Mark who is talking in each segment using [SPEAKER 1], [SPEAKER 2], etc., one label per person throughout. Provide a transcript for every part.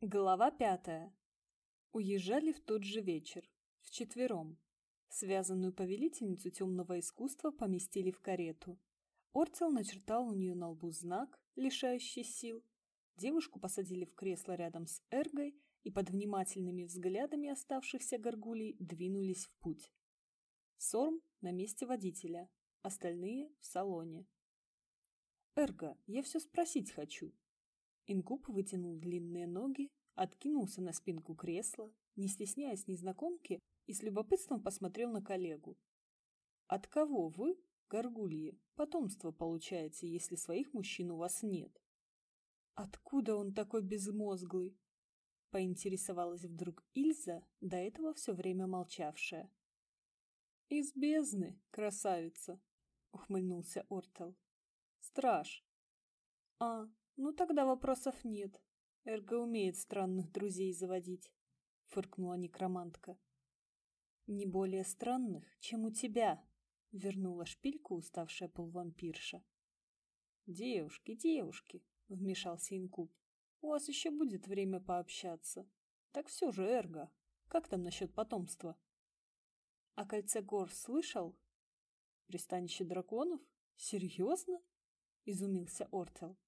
[SPEAKER 1] Глава пятая. Уезжали в тот же вечер, вчетвером. Связанную повелительницу темного искусства поместили в карету. Ортел начертал у нее на лбу знак, лишающий сил. Девушку посадили в кресло рядом с Эргой и под внимательными взглядами оставшихся горгулей двинулись в путь. Сорм на месте водителя, остальные в салоне. «Эрга, я все спросить хочу», Инкуб вытянул длинные ноги, откинулся на спинку кресла, не стесняясь незнакомки, и с любопытством посмотрел на коллегу. «От кого вы, горгульи, потомство получаете, если своих мужчин у вас нет?» «Откуда он такой безмозглый?» — поинтересовалась вдруг Ильза, до этого все время молчавшая. «Из бездны, красавица!» — ухмыльнулся Ортел. «Страж!» «А, ну тогда вопросов нет. Эрго умеет странных друзей заводить, фыркнула некромантка. Не более странных, чем у тебя, вернула шпильку уставшая полвампирша. Девушки, девушки, вмешался инкуб. У вас еще будет время пообщаться. Так все же, Эрго, как там насчет потомства? А кольце гор слышал? Пристанище драконов? Серьезно? Изумился Ортел.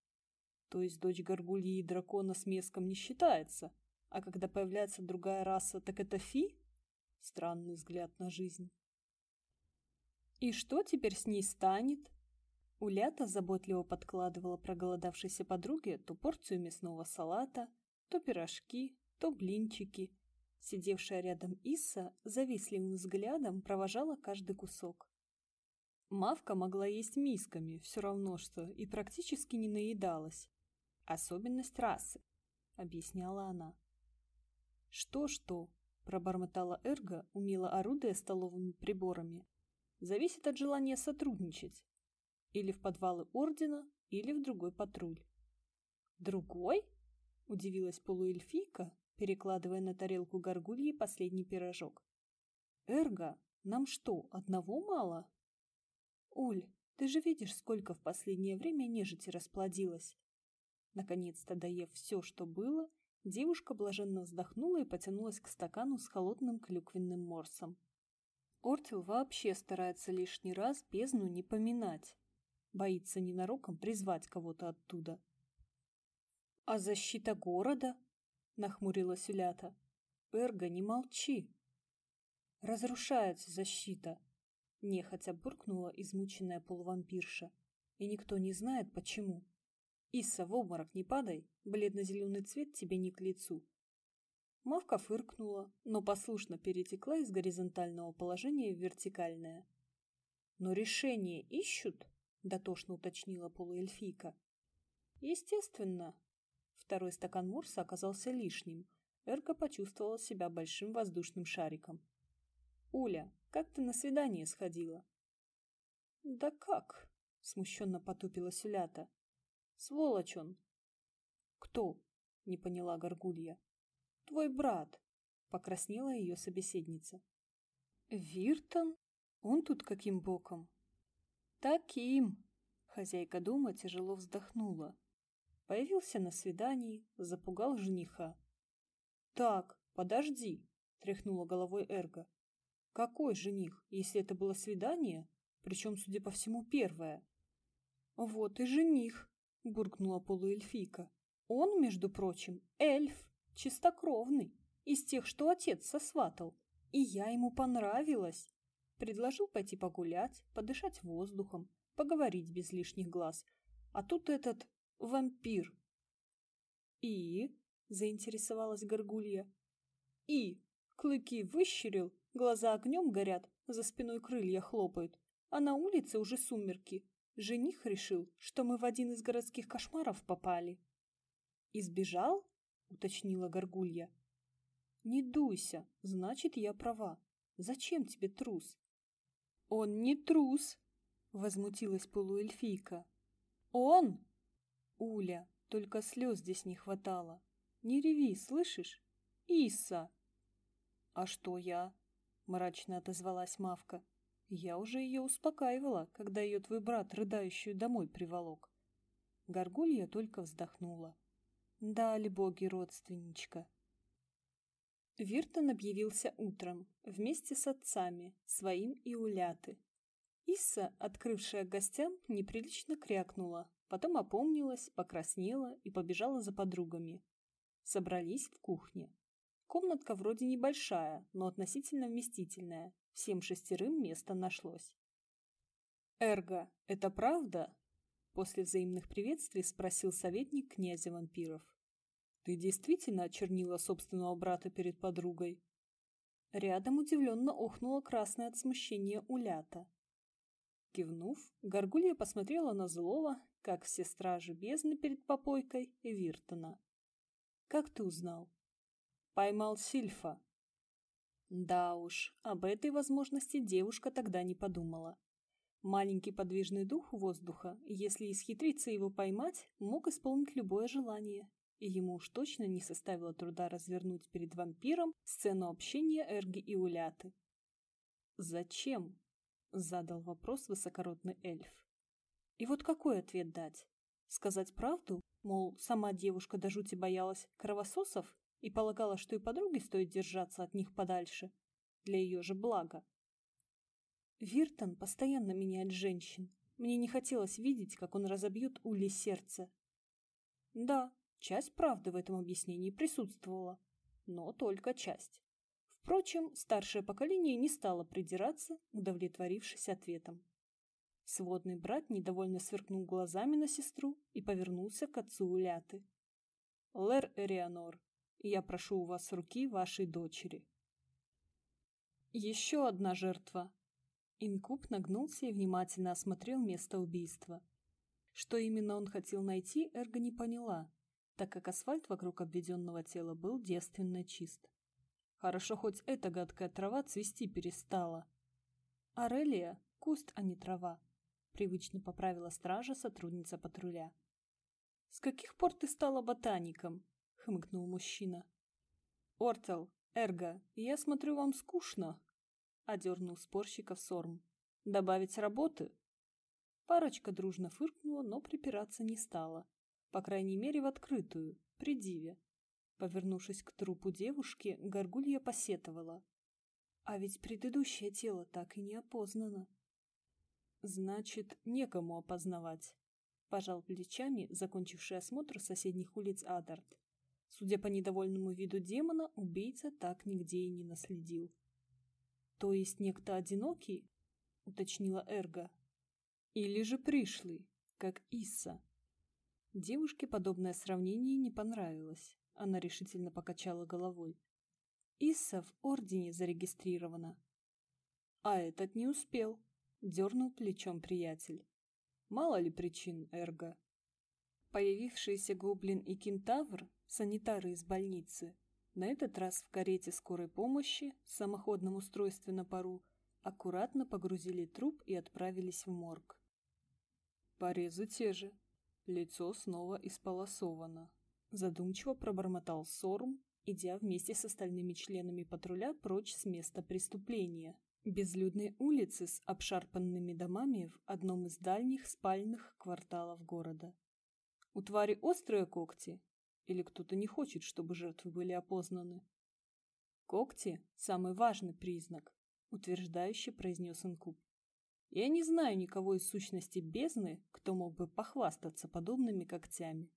[SPEAKER 1] То есть дочь горгульи и дракона с меском не считается, а когда появляется другая раса, так это фи? Странный взгляд на жизнь. И что теперь с ней станет? Улята заботливо подкладывала проголодавшейся подруге то порцию мясного салата, то пирожки, то блинчики. Сидевшая рядом Исса завистливым взглядом провожала каждый кусок. Мавка могла есть мисками, все равно что, и практически не наедалась. Особенность расы, объясняла она. Что-что, пробормотала Эрго, умело орудуя столовыми приборами. Зависит от желания сотрудничать. Или в подвалы ордена, или в другой патруль. Другой? Удивилась полуэльфийка, перекладывая на тарелку горгульи последний пирожок. Эрго, нам что, одного мало? Уль, ты же видишь, сколько в последнее время нежити расплодилось. Наконец-то доев все, что было, девушка блаженно вздохнула и потянулась к стакану с холодным клюквенным морсом. Ортил вообще старается лишний раз бездну не поминать. Боится ненароком призвать кого-то оттуда. «А защита города?» — нахмурилась Улята. «Эрго, не молчи!» «Разрушается защита!» — нехотя буркнула измученная полувампирша. «И никто не знает, почему». Исса, в обморок не падай, бледно-зеленый цвет тебе не к лицу. Мавка фыркнула, но послушно перетекла из горизонтального положения в вертикальное. «Но решение ищут?» — дотошно уточнила полуэльфийка. «Естественно». Второй стакан морса оказался лишним. Эрка почувствовала себя большим воздушным шариком. «Уля, как ты на свидание сходила?» «Да как?» — смущенно потупилась Улята. Сволочь он. Кто? Не поняла Горгулья. Твой брат. Покраснела ее собеседница. Виртон? Он тут каким боком? Таким. Хозяйка дома тяжело вздохнула. Появился на свидании, запугал жениха. Так, подожди, тряхнула головой Эрга. Какой жених, если это было свидание, причем, судя по всему, первое? Вот и жених, — буркнула полуэльфийка. «Он, между прочим, эльф, чистокровный, из тех, что отец сосватал. И я ему понравилась. Предложил пойти погулять, подышать воздухом, поговорить без лишних глаз. А тут этот вампир». «И?» — заинтересовалась Горгулья. «И?» Клыки выщерил, глаза огнем горят, за спиной крылья хлопают, а на улице уже сумерки. Жених решил, что мы в один из городских кошмаров попали. «Избежал?» — уточнила Горгулья. «Не дуйся, значит, я права. Зачем тебе трус?» «Он не трус!» — возмутилась полуэльфийка. «Он!» «Уля, только слез здесь не хватало. Не реви, слышишь? Иса!» «А что я?» — мрачно отозвалась Мавка. Я уже ее успокаивала, когда ее твой брат рыдающую домой приволок. Горгулья только вздохнула. Дали боги родственничка. Виртон объявился утром, вместе с отцами, своим и Уляты. Исса, открывшая гостям, неприлично крякнула, потом опомнилась, покраснела и побежала за подругами. Собрались в кухне. Комнатка вроде небольшая, но относительно вместительная. Всем шестерым место нашлось. «Эрго, это правда?» После взаимных приветствий спросил советник князя вампиров. «Ты действительно очернила собственного брата перед подругой?» Рядом удивленно охнула красная от смущения улята. Кивнув, Горгулья посмотрела на злого, как все стражи бездны перед попойкой, Виртона. «Как ты узнал?» Поймал Сильфа. Да уж, об этой возможности девушка тогда не подумала. Маленький подвижный дух воздуха, если исхитриться его поймать, мог исполнить любое желание, и ему уж точно не составило труда развернуть перед вампиром сцену общения Эрги и Уляты. «Зачем?» — задал вопрос высокородный эльф. И вот какой ответ дать? Сказать правду? Мол, сама девушка до жути боялась кровососов и полагала, что и подруге стоит держаться от них подальше, для ее же блага. Виртон постоянно меняет женщин. Мне не хотелось видеть, как он разобьет Ули сердце. Да, часть правды в этом объяснении присутствовала, но только часть. Впрочем, старшее поколение не стало придираться, удовлетворившись ответом. Сводный брат недовольно сверкнул глазами на сестру и повернулся к отцу Уляты. «Лэр Эрианор, я прошу у вас руки вашей дочери. Еще одна жертва. Инкуб нагнулся и внимательно осмотрел место убийства. Что именно он хотел найти, Эрга не поняла, так как асфальт вокруг обведенного тела был девственно чист. Хорошо, хоть эта гадкая трава цвести перестала. Арелия — куст, а не трава, привычно поправила стража сотрудница патруля. «С каких пор ты стала ботаником?» — хмыкнул мужчина. «Ортел, Эрго, я смотрю, вам скучно», — одернул спорщиков Сорм. «Добавить работы?» Парочка дружно фыркнула, но припираться не стала. По крайней мере, в открытую, при диве. Повернувшись к трупу девушки, горгулья посетовала. А ведь предыдущее тело так и не опознано. Значит, некому опознавать. Пожал плечами, закончивший осмотр соседних улиц Адарт. Судя по недовольному виду демона, убийца так нигде и не наследил. «То есть некто одинокий?» — уточнила Эрга. «Или же пришлый, как Исса?» Девушке подобное сравнение не понравилось. Она решительно покачала головой. «Исса в Ордене зарегистрирована». «А этот не успел», — дернул плечом приятель. «Мало ли причин, Эрга». Появившиеся гоблин и кентавр санитары из больницы, на этот раз в карете скорой помощи с самоходном устройстве на пару, аккуратно погрузили труп и отправились в морг. Порезы те же. Лицо снова исполосовано. Задумчиво пробормотал Сорм, идя вместе с остальными членами патруля прочь с места преступления. Безлюдной улицы с обшарпанными домами в одном из дальних спальных кварталов города. У твари острые когти, или кто-то не хочет, чтобы жертвы были опознаны? Когти – самый важный признак, утверждающе произнес Инкуб. Я не знаю никого из сущности бездны, кто мог бы похвастаться подобными когтями.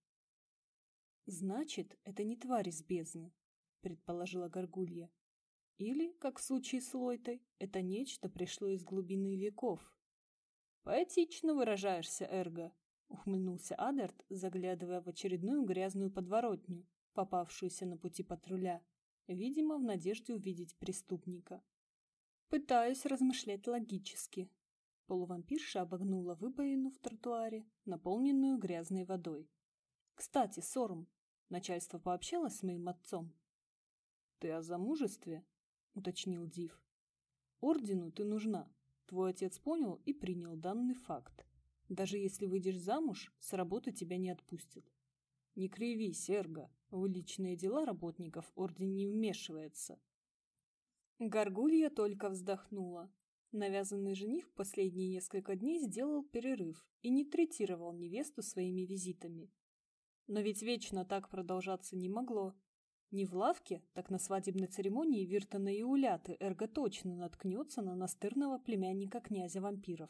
[SPEAKER 1] Значит, это не тварь из бездны, предположила Горгулья. Или, как в случае с Лойтой, это нечто пришло из глубины веков. Поэтично выражаешься, Эрго, ухмыльнулся Адерт, заглядывая в очередную грязную подворотню, попавшуюся на пути патруля, видимо, в надежде увидеть преступника. Пытаюсь размышлять логически. Полувампирша обогнула выбоину в тротуаре, наполненную грязной водой. «Кстати, Сорм, начальство пообщалось с моим отцом?» «Ты о замужестве?» — уточнил Див. «Ордену ты нужна. Твой отец понял и принял данный факт. Даже если выйдешь замуж, с работы тебя не отпустят. Не криви, Серго, в личные дела работников орден не вмешивается. Горгулья только вздохнула. Навязанный жених последние несколько дней сделал перерыв и не третировал невесту своими визитами. Но ведь вечно так продолжаться не могло. Не в лавке, так на свадебной церемонии Виртона и Уляты Эрго точно наткнется на настырного племянника князя вампиров.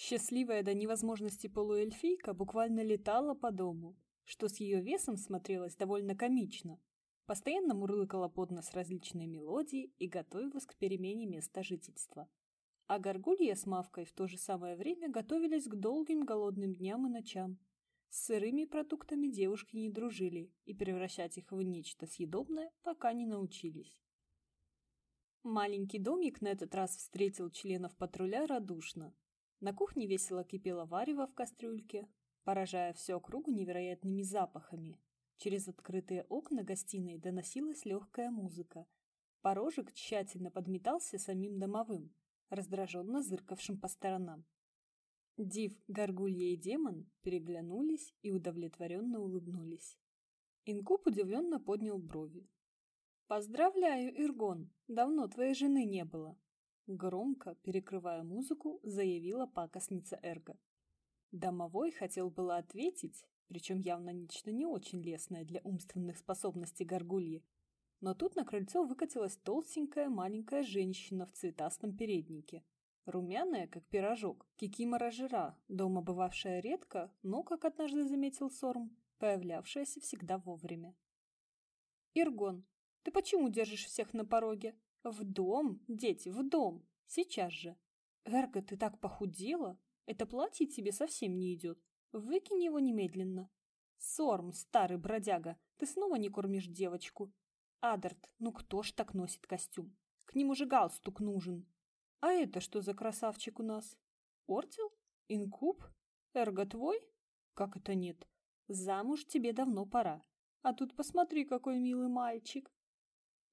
[SPEAKER 1] Счастливая до невозможности полуэльфийка буквально летала по дому, что с ее весом смотрелось довольно комично. Постоянно мурлыкала под нос различные мелодии и готовилась к перемене места жительства. А Горгулья с Мавкой в то же самое время готовились к долгим голодным дням и ночам. С сырыми продуктами девушки не дружили и превращать их в нечто съедобное пока не научились. Маленький домик на этот раз встретил членов патруля радушно. На кухне весело кипело варево в кастрюльке, поражая всю округу невероятными запахами. Через открытые окна гостиной доносилась легкая музыка. Порожек тщательно подметался самим домовым, раздраженно зыркавшим по сторонам. Див, Горгулья и Демон переглянулись и удовлетворенно улыбнулись. Инкуб удивленно поднял брови. «Поздравляю, Иргон! Давно твоей жены не было!» Громко, перекрывая музыку, заявила пакостница Эрго. Домовой хотел было ответить, причем явно нечто не очень лестное для умственных способностей горгульи. Но тут на крыльцо выкатилась толстенькая маленькая женщина в цветастом переднике. Румяная, как пирожок, кикимора жира, дома бывавшая редко, но, как однажды заметил Сорм, появлявшаяся всегда вовремя. «Иргон, ты почему держишь всех на пороге?» В дом, дети, в дом. Сейчас же. Эрго, ты так похудела. Это платье тебе совсем не идет. Выкинь его немедленно. Сорм, старый бродяга, ты снова не кормишь девочку. Адарт, ну кто ж так носит костюм? К нему же галстук нужен. А это что за красавчик у нас? Ортил? Инкуб? Эрго твой? Как это нет? Замуж тебе давно пора. А тут посмотри, какой милый мальчик.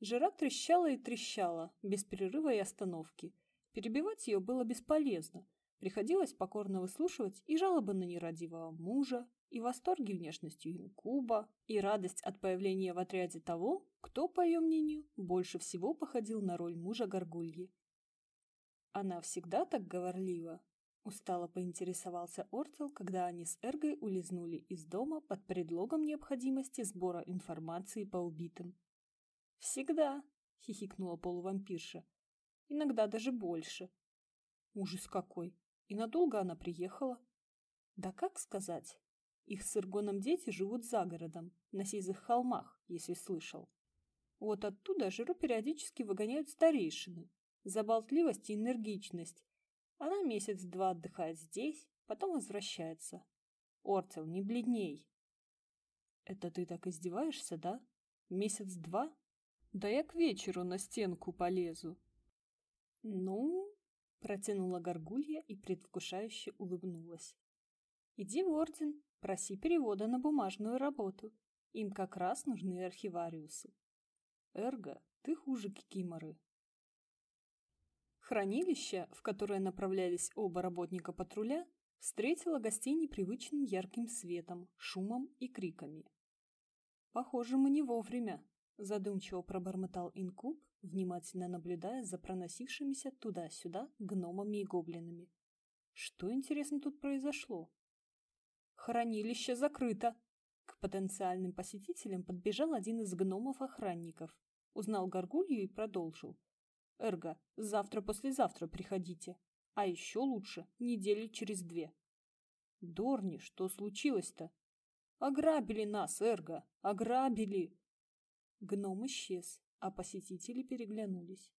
[SPEAKER 1] Жира трещала и трещала, без перерыва и остановки. Перебивать ее было бесполезно. Приходилось покорно выслушивать и жалобы на нерадивого мужа, и восторги внешностью инкуба, и радость от появления в отряде того, кто, по ее мнению, больше всего походил на роль мужа Горгульи. Она всегда так говорлива? Устало поинтересовался Ортел, когда они с Эргой улизнули из дома под предлогом необходимости сбора информации по убитым. «Всегда», — хихикнула полувампирша. «Иногда даже больше». Ужас какой! И надолго она приехала? Да как сказать? Их с Иргоном дети живут за городом, на сизых холмах, если слышал. Вот оттуда Жиру периодически выгоняют старейшины. За болтливость и энергичность. Она месяц-два отдыхает здесь, потом возвращается. Орцел, не бледней. Это ты так издеваешься, да? Месяц-два? Да я к вечеру на стенку полезу. Ну, протянула горгулья и предвкушающе улыбнулась. Иди в орден, проси перевода на бумажную работу. Им как раз нужны архивариусы. Эрго, ты хуже кикиморы. Хранилище, в которое направлялись оба работника патруля, встретило гостей непривычным ярким светом, шумом и криками. Похоже, мы не вовремя, Задумчиво пробормотал инкуб, внимательно наблюдая за проносившимися туда-сюда гномами и гоблинами. Что, интересно, тут произошло? Хранилище закрыто. К потенциальным посетителям подбежал один из гномов-охранников, узнал горгулью и продолжил. Эрго, завтра-послезавтра приходите. А еще лучше, недели через две. Дорни, что случилось-то? Ограбили нас, Эрго, ограбили! Гном исчез, а посетители переглянулись.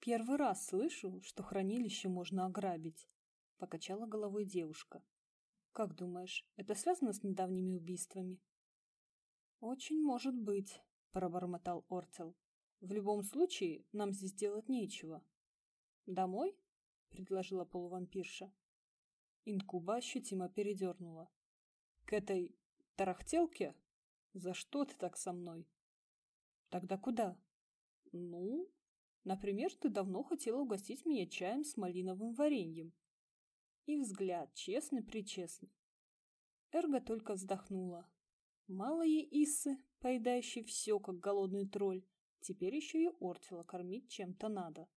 [SPEAKER 1] «Первый раз слышу, что хранилище можно ограбить», — покачала головой девушка. «Как думаешь, это связано с недавними убийствами?» «Очень может быть», — пробормотал Ортел. «В любом случае, нам здесь делать нечего». «Домой?» — предложила полувампирша. Инкуба ощутимо передернула. «К этой тарахтелке? За что ты так со мной?» Тогда куда? Ну, например, ты давно хотела угостить меня чаем с малиновым вареньем. И взгляд честный-причестный. Эрго только вздохнула. Мало ей Иссы, поедающей все, как голодный тролль, теперь еще и Ортила кормить чем-то надо.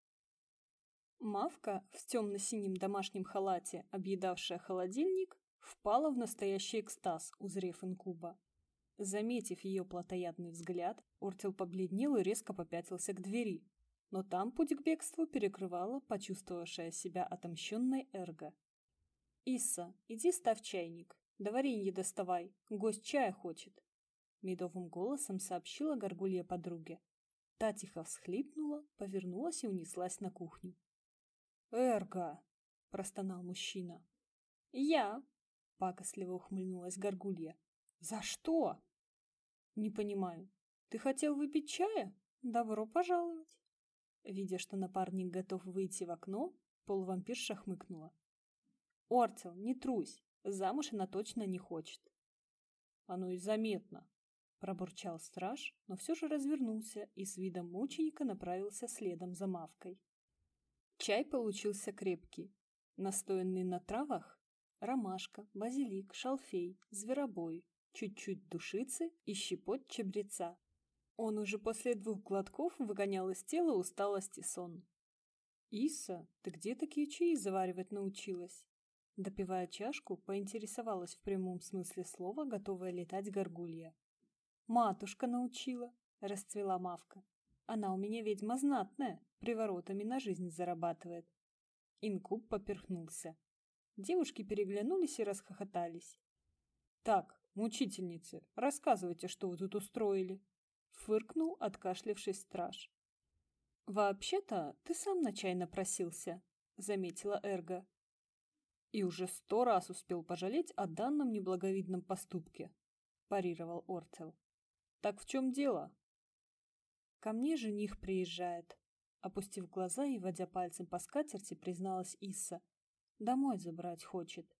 [SPEAKER 1] Мавка в темно-синем домашнем халате, объедавшая холодильник, впала в настоящий экстаз, узрев инкуба. Заметив ее плотоядный взгляд, Ортел побледнел и резко попятился к двери. Но там путь к бегству перекрывала почувствовавшая себя отомщенной Эрго. «Исса, иди ставь чайник. Да варенье доставай, гость чая хочет», — медовым голосом сообщила горгулья подруге. Та тихо всхлипнула, повернулась и унеслась на кухню. «Эрго!» — простонал мужчина. «Я!» — пакостливо ухмыльнулась горгулья. «За что?» «Не понимаю. Ты хотел выпить чая? Добро пожаловать!» Видя, что напарник готов выйти в окно, полувампирша хмыкнула. «Ортел, не трусь, замуж она точно не хочет». «Оно и заметно», — пробурчал страж, но все же развернулся и с видом мученика направился следом за мавкой. Чай получился крепкий, настоянный на травах, ромашка, базилик, шалфей, зверобой, чуть-чуть душицы и щепот чабреца. Он уже после двух глотков выгонял из тела усталость и сон. «Иса, ты где такие чаи заваривать научилась?» Допивая чашку, поинтересовалась в прямом смысле слова, готовая летать горгулья. «Матушка научила», — расцвела Мавка. «Она у меня ведьма знатная, приворотами на жизнь зарабатывает». Инкуб поперхнулся. Девушки переглянулись и расхохотались. «Так, мучительницы, рассказывайте, что вы тут устроили», — фыркнул, откашлявшись страж. «Вообще-то ты сам на чай напросился», — заметила Эрго и уже сто раз успел пожалеть о данном неблаговидном поступке, парировал Ортел. Так в чем дело? Ко мне жених приезжает. Опустив глаза и водя пальцем по скатерти, призналась Исса. Домой забрать хочет.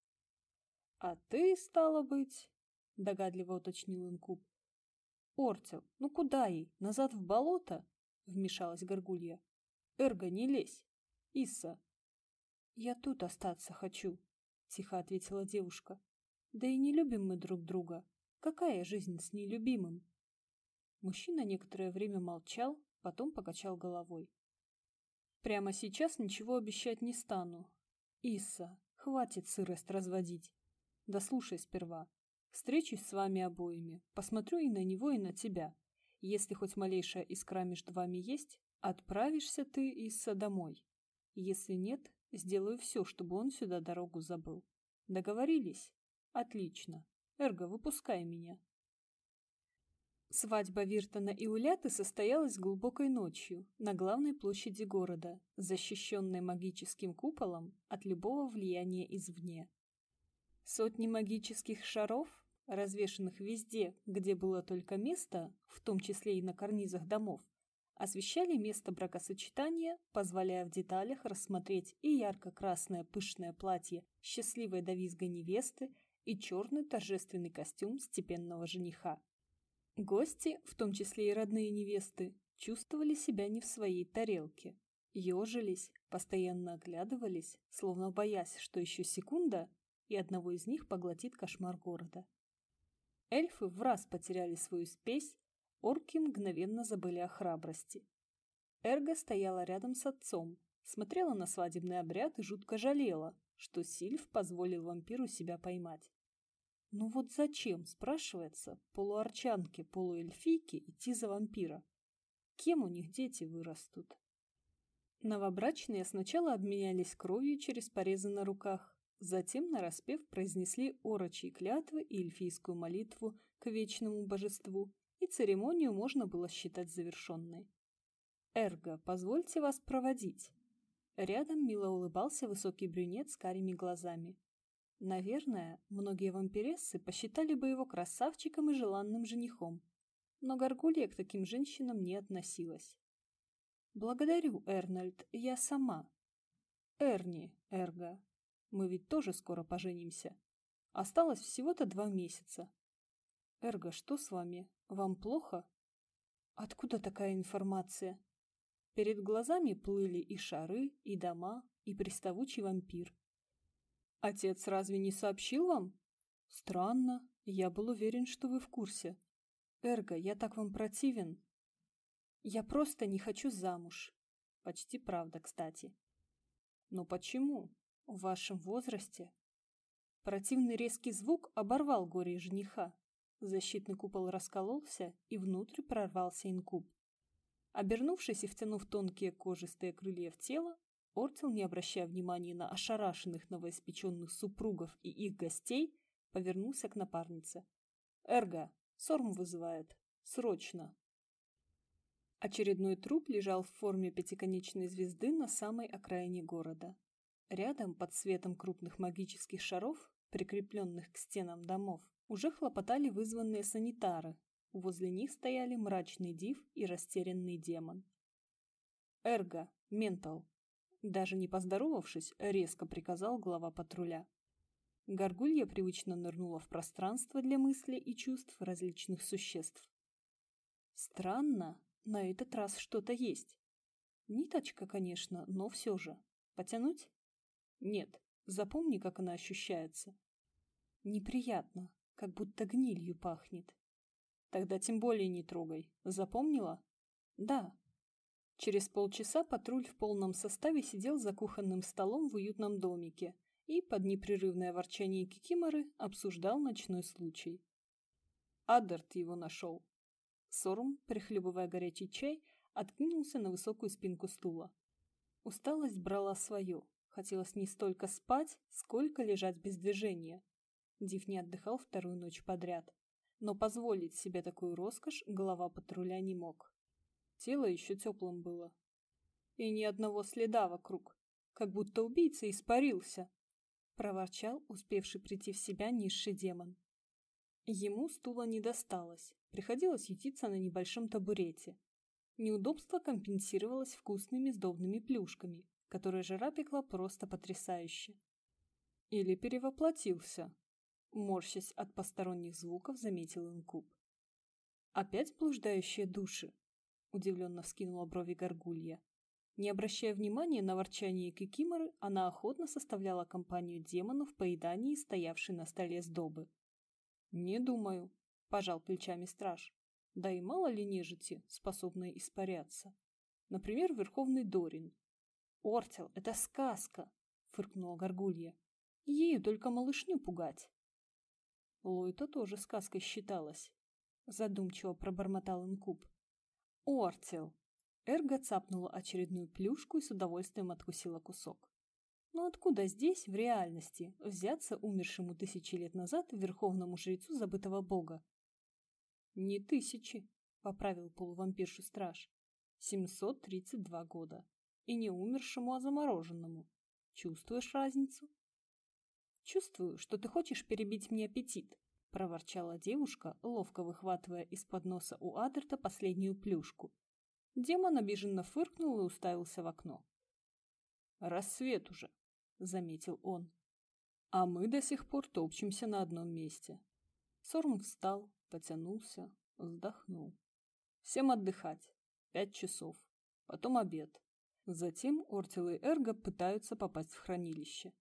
[SPEAKER 1] А ты, стало быть, догадливо уточнил Инкуб. Ортел, ну куда ей? Назад в болото? Вмешалась Горгулья. Эрго, не лезь. Исса, «Я тут остаться хочу», — тихо ответила девушка. «Да и не любим мы друг друга. Какая жизнь с нелюбимым?» Мужчина некоторое время молчал, потом покачал головой. «Прямо сейчас ничего обещать не стану. Исса, хватит сырость разводить. Да слушай сперва. Встречусь с вами обоими, посмотрю и на него, и на тебя. Если хоть малейшая искра между вами есть, отправишься ты, Исса, домой. Если нет, Сделаю все, чтобы он сюда дорогу забыл. Договорились? Отлично. Эрго, выпускай меня. Свадьба Виртона и Уляты состоялась глубокой ночью на главной площади города, защищенной магическим куполом от любого влияния извне. Сотни магических шаров, развешанных везде, где было только место, в том числе и на карнизах домов, освещали место бракосочетания, позволяя в деталях рассмотреть и ярко-красное пышное платье счастливой до визга невесты, и черный торжественный костюм степенного жениха. Гости, в том числе и родные невесты, чувствовали себя не в своей тарелке. Ежились, постоянно оглядывались, словно боясь, что еще секунда, и одного из них поглотит кошмар города. Эльфы в раз потеряли свою спесь, Орки мгновенно забыли о храбрости. Эрга стояла рядом с отцом, смотрела на свадебный обряд и жутко жалела, что Сильф позволил вампиру себя поймать. Ну вот зачем, спрашивается, полуарчанке, полуэльфийке идти за вампира? Кем у них дети вырастут? Новобрачные сначала обменялись кровью через порезы на руках, затем нараспев произнесли орочьи клятвы и эльфийскую молитву к вечному божеству и церемонию можно было считать завершенной. «Эрго, позвольте вас проводить». Рядом мило улыбался высокий брюнет с карими глазами. Наверное, многие вампирессы посчитали бы его красавчиком и желанным женихом, но Гаргулья к таким женщинам не относилась. «Благодарю, Эрнольд, я сама». «Эрни, Эрго, мы ведь тоже скоро поженимся. Осталось всего-то два месяца. Эрго, что с вами? Вам плохо? Откуда такая информация? Перед глазами плыли и шары, и дома, и приставучий вампир. Отец разве не сообщил вам? Странно. Я был уверен, что вы в курсе. Эрго, я так вам противен. Я просто не хочу замуж. Почти правда, кстати. Но почему? В вашем возрасте? Противный резкий звук оборвал горе жениха. Защитный купол раскололся, и внутрь прорвался инкуб. Обернувшись и втянув тонкие кожистые крылья в тело, Ортел, не обращая внимания на ошарашенных новоиспеченных супругов и их гостей, повернулся к напарнице. «Эрго, Сорм вызывает. Срочно!» Очередной труп лежал в форме пятиконечной звезды на самой окраине города. Рядом, под светом крупных магических шаров, прикрепленных к стенам домов, уже хлопотали вызванные санитары. Возле них стояли мрачный див и растерянный демон. «Эрго, ментал!» Даже не поздоровавшись, резко приказал глава патруля. Горгулья привычно нырнула в пространство для мыслей и чувств различных существ. Странно, на этот раз что-то есть. Ниточка, конечно, но все же. Потянуть? Нет, запомни, как она ощущается. Неприятно, как будто гнилью пахнет. Тогда тем более не трогай. Запомнила? Да. Через полчаса патруль в полном составе сидел за кухонным столом в уютном домике и под непрерывное ворчание Кикиморы обсуждал ночной случай. Адерт его нашел. Сорм, прихлебывая горячий чай, откинулся на высокую спинку стула. Усталость брала свое. Хотелось не столько спать, сколько лежать без движения. Див не отдыхал вторую ночь подряд. Но позволить себе такую роскошь глава патруля не мог. Тело еще теплым было. И ни одного следа вокруг. Как будто убийца испарился. Проворчал, успевший прийти в себя низший демон. Ему стула не досталось, приходилось ютиться на небольшом табурете. Неудобство компенсировалось вкусными сдобными плюшками, которые жара пекла просто потрясающе. Или перевоплотился. Морщась от посторонних звуков, заметил инкуб. «Опять блуждающие души?» — удивленно вскинула брови горгулья. Не обращая внимания на ворчание Кикиморы, она охотно составляла компанию демонов в поедании стоявшей на столе сдобы. «Не думаю», — пожал плечами страж. «Да и мало ли нежити, способные испаряться. Например, Верховный Дорин». «Ортел, это сказка!» — фыркнула Горгулья. «Ею только малышню пугать». Лойта тоже сказкой считалась. Задумчиво пробормотал инкуб. «Ортел!» Эрго цапнула очередную плюшку и с удовольствием откусила кусок. Но откуда здесь, в реальности, взяться умершему тысячи лет назад верховному жрецу забытого бога? «Не тысячи», — поправил полувампиршу страж. «Семьсот тридцать два года. И не умершему, а замороженному. Чувствуешь разницу?» «Чувствую, что ты хочешь перебить мне аппетит», — проворчала девушка, ловко выхватывая из-под носа у Адерта последнюю плюшку. Демон обиженно фыркнул и уставился в окно. «Рассвет уже», заметил он. А мы до сих пор топчемся на одном месте. Сорм встал, потянулся, вздохнул. Всем отдыхать. Пять часов. Потом обед. Затем Ортил и Эрго пытаются попасть в хранилище.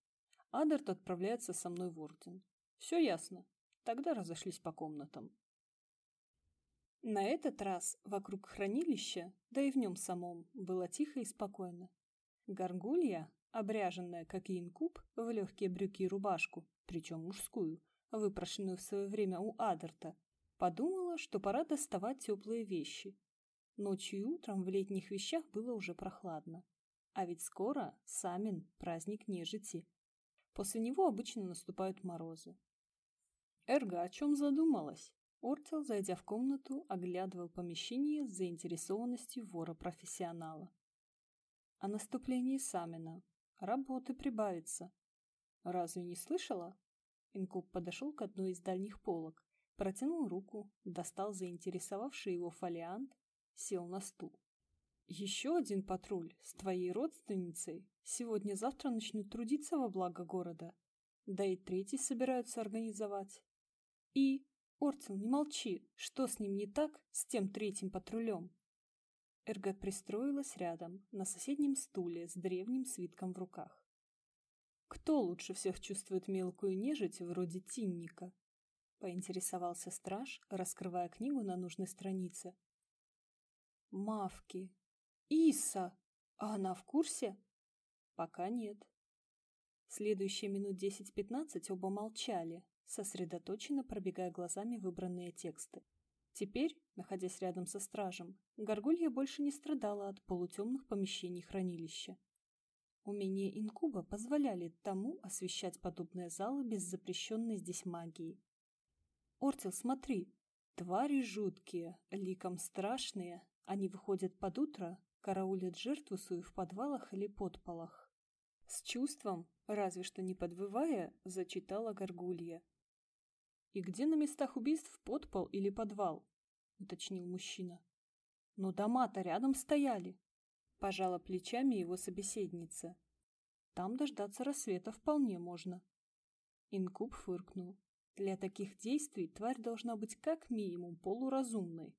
[SPEAKER 1] Адерт отправляется со мной в Орден. Все ясно. Тогда разошлись по комнатам. На этот раз вокруг хранилища, да и в нем самом, было тихо и спокойно. Гаргулья, обряженная, как и инкуб, в легкие брюки и рубашку, причем мужскую, выпрошенную в свое время у Адерта, подумала, что пора доставать теплые вещи. Ночью и утром в летних вещах было уже прохладно. А ведь скоро Самин – праздник нежити. После него обычно наступают морозы. Эрга о чем задумалась? Ортел, зайдя в комнату, оглядывал помещение с заинтересованностью вора-профессионала. О наступлении Самина, Работы прибавится. Разве не слышала? Инкуб подошел к одной из дальних полок, протянул руку, достал заинтересовавший его фолиант, сел на стул. Еще один патруль с твоей родственницей сегодня-завтра начнут трудиться во благо города. Да и третий собираются организовать. И, Ортил, не молчи, что с ним не так, с тем третьим патрулем? Эрга пристроилась рядом, на соседнем стуле с древним свитком в руках. «Кто лучше всех чувствует мелкую нежить вроде Тинника?» — поинтересовался страж, раскрывая книгу на нужной странице. «Мавки! Иса! А она в курсе?» «Пока нет». Следующие минут 10-15 оба молчали, сосредоточенно пробегая глазами выбранные тексты. Теперь, находясь рядом со стражем, Горгулья больше не страдала от полутемных помещений хранилища. Умения инкуба позволяли тому освещать подобные залы без запрещенной здесь магии. «Ортил, смотри! Твари жуткие, ликом страшные. Они выходят под утро, караулят жертву свою в подвалах или подполах». С чувством, разве что не подвывая, зачитала Горгулья. «И где на местах убийств подпол или подвал?» — уточнил мужчина. «Но дома-то рядом стояли», — пожала плечами его собеседница. «Там дождаться рассвета вполне можно». Инкуб фыркнул. «Для таких действий тварь должна быть как минимум полуразумной.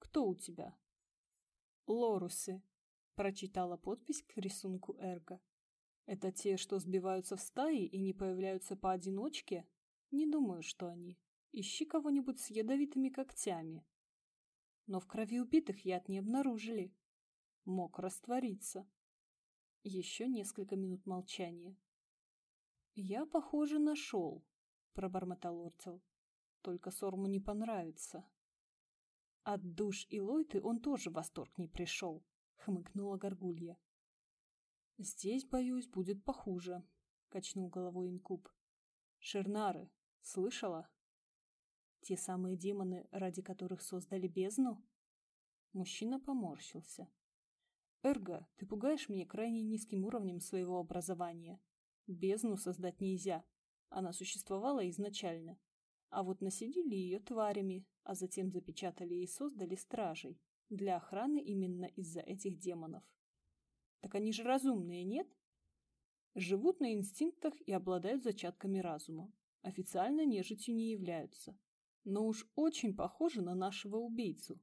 [SPEAKER 1] Кто у тебя?» «Лорусы», — прочитала подпись к рисунку Эрга. «Это те, что сбиваются в стаи и не появляются поодиночке?» Не думаю, что они. Ищи кого-нибудь с ядовитыми когтями. Но в крови убитых яд не обнаружили. Мог раствориться. Еще несколько минут молчания. «Я, похоже, нашел», — пробормотал Ортел. «Только Сорму не понравится». От душ и Лойты он тоже в восторг не пришел, — хмыкнула Горгулья. «Здесь, боюсь, будет похуже», — качнул головой инкуб. «Шернары, Слышала? Те самые демоны, ради которых создали бездну? Мужчина поморщился. Эрго, ты пугаешь меня крайне низким уровнем своего образования. Бездну создать нельзя. Она существовала изначально. А вот населили ее тварями, а затем запечатали и создали стражей. Для охраны именно из-за этих демонов. Так они же разумные, нет? Живут на инстинктах и обладают зачатками разума официально нежитью не являются, но уж очень похожи на нашего убийцу.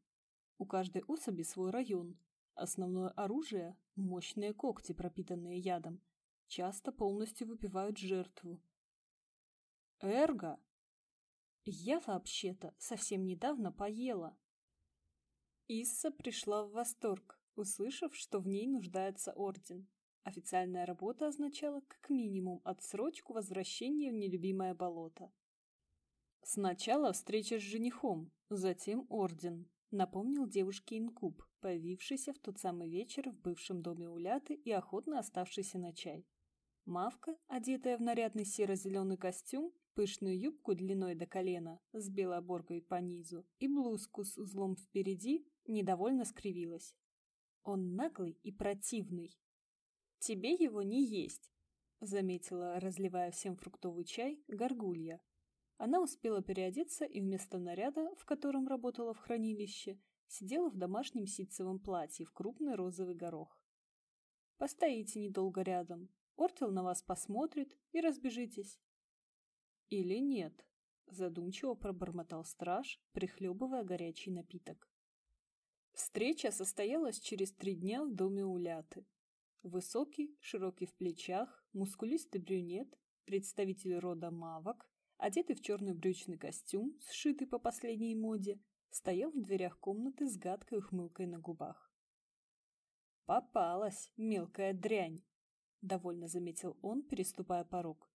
[SPEAKER 1] У каждой особи свой район. Основное оружие – мощные когти, пропитанные ядом. Часто полностью выпивают жертву. Эрго! Я вообще-то совсем недавно поела. Исса пришла в восторг, услышав, что в ней нуждается орден. Официальная работа означала как минимум отсрочку возвращения в нелюбимое болото. Сначала встреча с женихом, затем орден, напомнил девушке инкуб, появившийся в тот самый вечер в бывшем доме Уляты и охотно оставшийся на чай. Мавка, одетая в нарядный серо-зеленый костюм, пышную юбку длиной до колена с белой оборкой по низу и блузку с узлом впереди, недовольно скривилась. Он наглый и противный, тебе его не есть», — заметила, разливая всем фруктовый чай, горгулья. Она успела переодеться и вместо наряда, в котором работала в хранилище, сидела в домашнем ситцевом платье в крупный розовый горох. «Постоите недолго рядом, Ортел на вас посмотрит и разбежитесь». «Или нет», — задумчиво пробормотал страж, прихлебывая горячий напиток. Встреча состоялась через три дня в доме Уляты. Высокий, широкий в плечах, мускулистый брюнет, представитель рода мавок, одетый в черный брючный костюм, сшитый по последней моде, стоял в дверях комнаты с гадкой ухмылкой на губах. «Попалась, мелкая дрянь!» — довольно заметил он, переступая порог.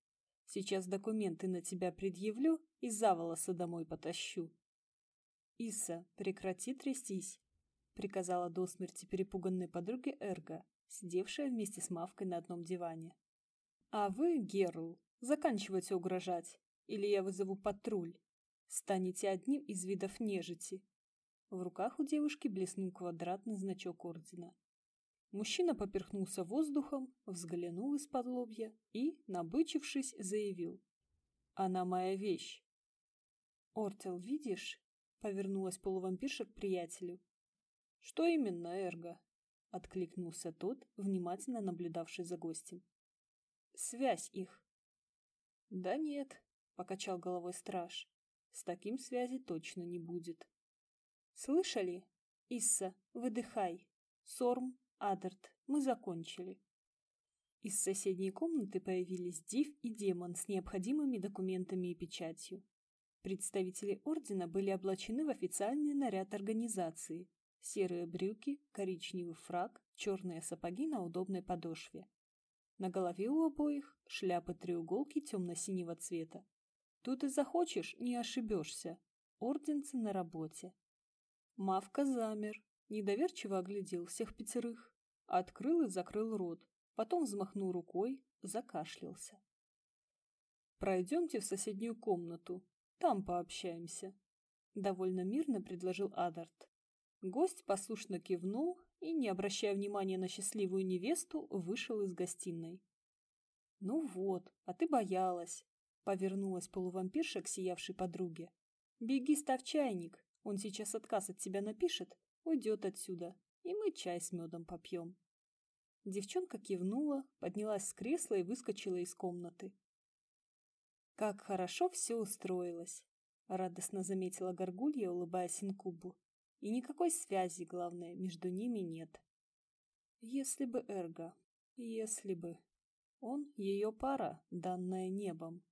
[SPEAKER 1] «Сейчас документы на тебя предъявлю и за волосы домой потащу». «Иса, прекрати трястись!» — приказала до смерти перепуганной подруге Эрга, сидевшая вместе с Мавкой на одном диване. «А вы, Герл, заканчивайте угрожать, или я вызову патруль. Станете одним из видов нежити». В руках у девушки блеснул квадратный значок ордена. Мужчина поперхнулся воздухом, взглянул из-под лобья и, набычившись, заявил. «Она моя вещь». «Ортел, видишь?» — повернулась полувампирша к приятелю. «Что именно, Эрго?» откликнулся тот, внимательно наблюдавший за гостем. Связь их. Да нет, покачал головой страж. С таким связи точно не будет. Слышали? Исса, выдыхай. Сорм, Адерт, мы закончили. Из соседней комнаты появились Див и Демон с необходимыми документами и печатью. Представители Ордена были облачены в официальный наряд организации, серые брюки, коричневый фраг, черные сапоги на удобной подошве. На голове у обоих шляпы-треуголки темно-синего цвета. Тут и захочешь, не ошибешься. Орденцы на работе. Мавка замер, недоверчиво оглядел всех пятерых, открыл и закрыл рот, потом взмахнул рукой, закашлялся. «Пройдемте в соседнюю комнату, там пообщаемся», — довольно мирно предложил Адарт. Гость послушно кивнул и, не обращая внимания на счастливую невесту, вышел из гостиной. «Ну вот, а ты боялась», — повернулась полувампирша к сиявшей подруге. «Беги, ставь чайник, он сейчас отказ от тебя напишет, уйдет отсюда, и мы чай с медом попьем». Девчонка кивнула, поднялась с кресла и выскочила из комнаты. «Как хорошо все устроилось!» — радостно заметила Горгулья, улыбаясь инкубу. «И никакой связи, главное, между ними нет. Если бы Эрго, если бы. Он — ее пара, данная небом.